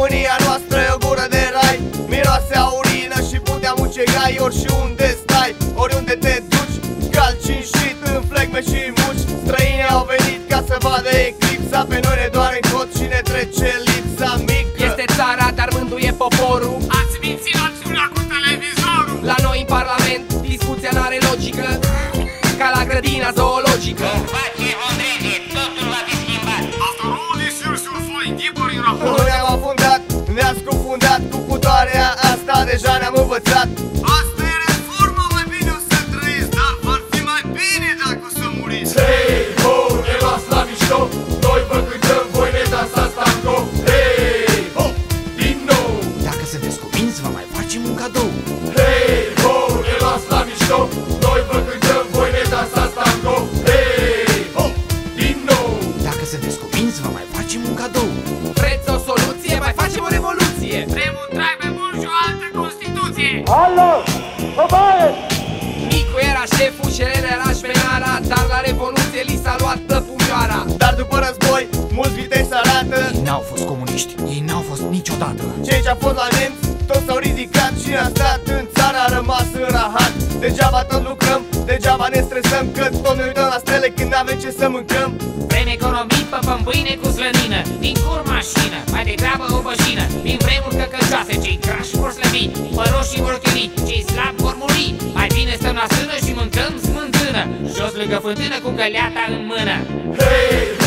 România noastră e o gură de rai. Miroase a urină și putea mucegai Oriunde stai, oriunde te duci. Calci în shit, în flegme și muci. Străinii au venit ca să vadă eclipsa. Pe noi ne doare în tot și ne trece lipsa mică. Este țara, dar mânduie poporul. Ați mințit națiunea cu televizorul. La noi în parlament discuția n-are logică. Ca la grădina zoologică. Face Hondrede, totul va fi schimbat Asta nu de sur foi, ghiburi în raport Noi ne-am facem un cadou Hei, ho, ne luați la mișto. Noi vă cântăm, voi ne dansați tango Hei, ho, din nou. Dacă sunteți cuminți, vă mai facem un cadou. Vreți o soluție? Mai facem o revoluție. Vrem un trai mai bun și o altă Constituție. Micu era șeful și Elena era șmenara Dar la revoluție li s-a luat pumioara Dar după război, mulți vitei se arată. Ei n-au fost comuniști, ei n-au fost niciodată. Cei ce-au fost la nemți, a stat în țară, a rămas în rahat. Degeaba tot lucrăm, degeaba ne stresăm Că tot ne uităm la stele când avem ce să mâncăm. Vrem economii, păpăm pâine cu slănină Din cur mașină, mai degrabă o bășină Din vremuri căcăcioase, cei crași vor slăbi Păroșii vor chili, cei slabi vor muri. Mai bine stăm la sână și mâncăm smântână Jos lângă fântână cu găleata în mână. Hei,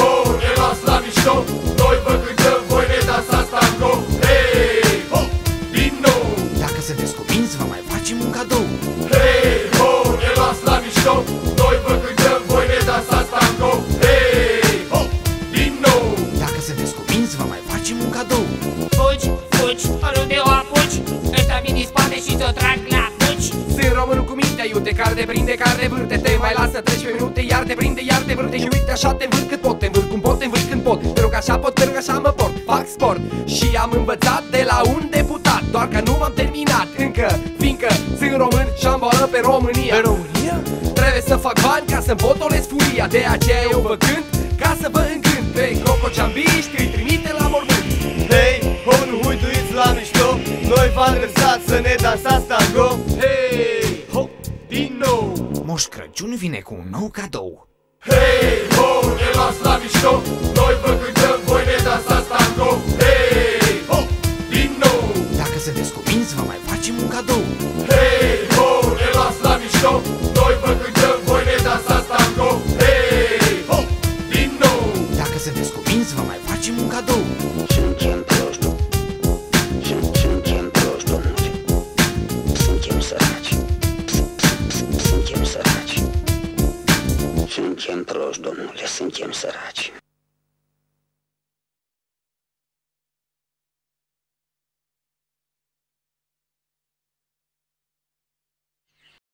cu mintea iute Care te prinde, care te vârte. Te mai lasă 13 minute Iar te prinde, iar te vârte. Și uite așa te învârt cât pot Te învârt cum pot, te învârt când pot. Pentru că așa pot, pentru că așa mă port. Fac sport Și am învățat de la un deputat. Doar că nu m-am terminat încă Fiindcă sunt român și am boală pe România. Pe România? Trebuie să fac bani ca să-mi potolesc furia. De aceea eu vă cânt ca să vă încânt. Pe crocociambiști îi trimite la mormânt. Hei, ho, nu huiduiți la mișto. Noi v-am lăsat să ne dansați tango Moș Crăciun vine cu un nou cadou. Hei, ho, ne luați la mișto Noi vă cântăm, voi ne dansați tango Hei, ho, din nou. Dacă sunteți cuminți, vă mai facem un cadou. Hei, ho, ne luați la mișto chem proști, domnule, suntem săraci.